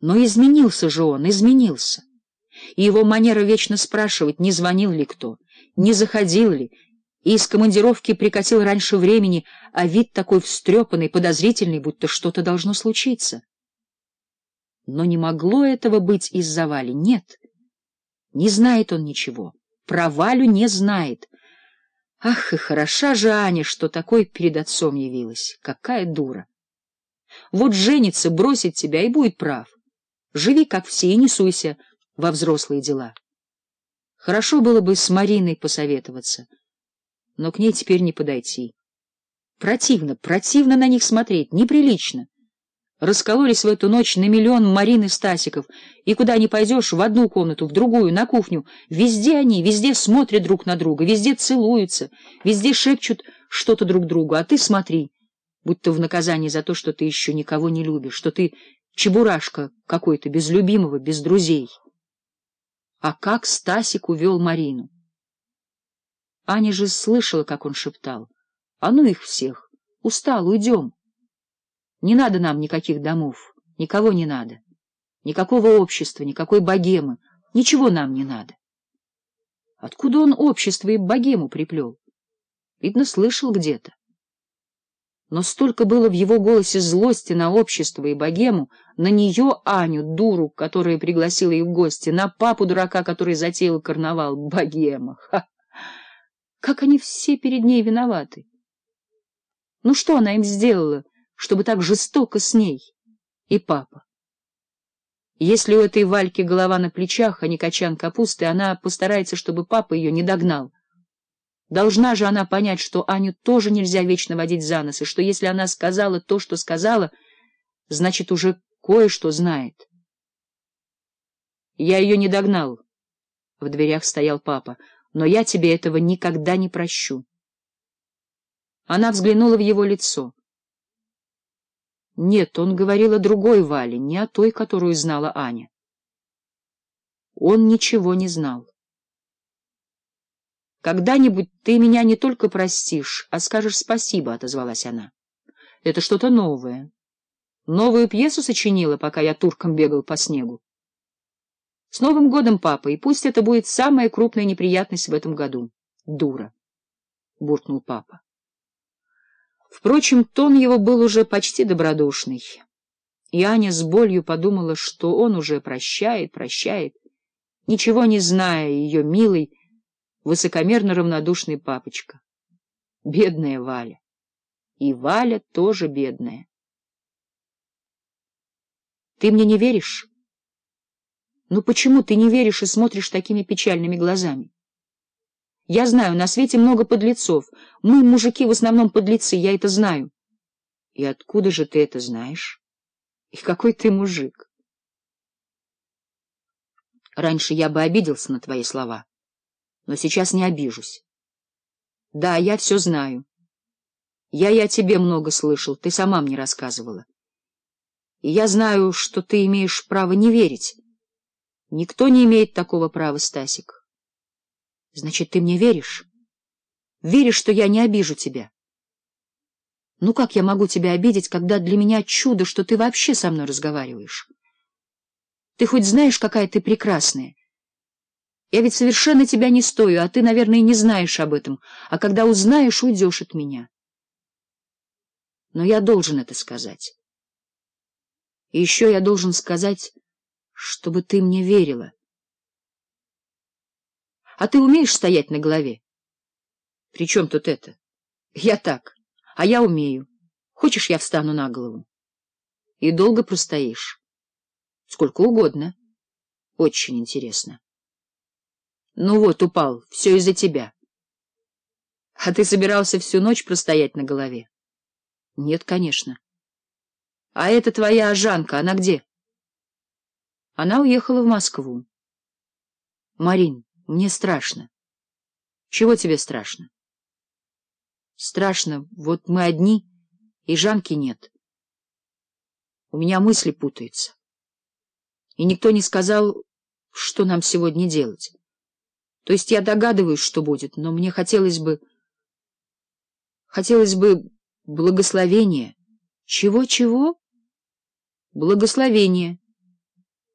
Но изменился же он, изменился. И его манера вечно спрашивать, не звонил ли кто, не заходил ли, и из командировки прикатил раньше времени, а вид такой встрепанный, подозрительный, будто что-то должно случиться. Но не могло этого быть из-за Вали, нет. Не знает он ничего, про Валю не знает. Ах, и хороша же Аня, что такой перед отцом явилась, какая дура! Вот женится, бросит тебя и будет прав. Живи, как все, и не суйся во взрослые дела. Хорошо было бы с Мариной посоветоваться, но к ней теперь не подойти. Противно, противно на них смотреть, неприлично. Раскололись в эту ночь на миллион Марин и Стасиков, и куда ни пойдешь, в одну комнату, в другую, на кухню, везде они, везде смотрят друг на друга, везде целуются, везде шепчут что-то друг другу, а ты смотри, будто в наказание за то, что ты еще никого не любишь, что ты чебурашка какой-то, без любимого, без друзей. А как Стасик увел Марину? Аня же слышала, как он шептал. — А ну их всех! Устал, уйдем! Не надо нам никаких домов, никого не надо, никакого общества, никакой богемы, ничего нам не надо. Откуда он общество и богему приплел? Видно, слышал где-то. Но столько было в его голосе злости на общество и богему, на нее, Аню, дуру, которая пригласила их в гости, на папу-дурака, который затеял карнавал, богема. Ха! Как они все перед ней виноваты! Ну что она им сделала, чтобы так жестоко с ней? И папа. Если у этой Вальки голова на плечах, а не качан капусты, она постарается, чтобы папа ее не догнал. Должна же она понять, что Аню тоже нельзя вечно водить за нос, и что если она сказала то, что сказала, значит, уже кое-что знает. Я ее не догнал. В дверях стоял папа. Но я тебе этого никогда не прощу. Она взглянула в его лицо. Нет, он говорил о другой Вале, не о той, которую знала Аня. Он ничего не знал. Когда-нибудь ты меня не только простишь, а скажешь спасибо, — отозвалась она. Это что-то новое. Новую пьесу сочинила, пока я турком бегал по снегу. С Новым годом, папа, и пусть это будет самая крупная неприятность в этом году. Дура, — буркнул папа. Впрочем, тон его был уже почти добродушный. И Аня с болью подумала, что он уже прощает, прощает, ничего не зная ее милой, высокомерно равнодушный папочка. Бедная Валя. И Валя тоже бедная. Ты мне не веришь? Ну почему ты не веришь и смотришь такими печальными глазами? Я знаю, на свете много подлецов. Мы, мужики, в основном подлецы, я это знаю. И откуда же ты это знаешь? И какой ты мужик? Раньше я бы обиделся на твои слова но сейчас не обижусь. Да, я все знаю. Я и о тебе много слышал, ты сама мне рассказывала. И я знаю, что ты имеешь право не верить. Никто не имеет такого права, Стасик. Значит, ты мне веришь? Веришь, что я не обижу тебя? Ну как я могу тебя обидеть, когда для меня чудо, что ты вообще со мной разговариваешь? Ты хоть знаешь, какая ты прекрасная? Я ведь совершенно тебя не стою, а ты, наверное, не знаешь об этом. А когда узнаешь, уйдешь от меня. Но я должен это сказать. И еще я должен сказать, чтобы ты мне верила. А ты умеешь стоять на голове? При чем тут это? Я так, а я умею. Хочешь, я встану на голову? И долго простоишь? Сколько угодно. Очень интересно. Ну вот, упал. Все из-за тебя. А ты собирался всю ночь простоять на голове? Нет, конечно. А это твоя Жанка, она где? Она уехала в Москву. Марин, мне страшно. Чего тебе страшно? Страшно, вот мы одни, и Жанки нет. У меня мысли путаются. И никто не сказал, что нам сегодня делать. То есть я догадываюсь, что будет, но мне хотелось бы... Хотелось бы благословения. Чего-чего? Благословения.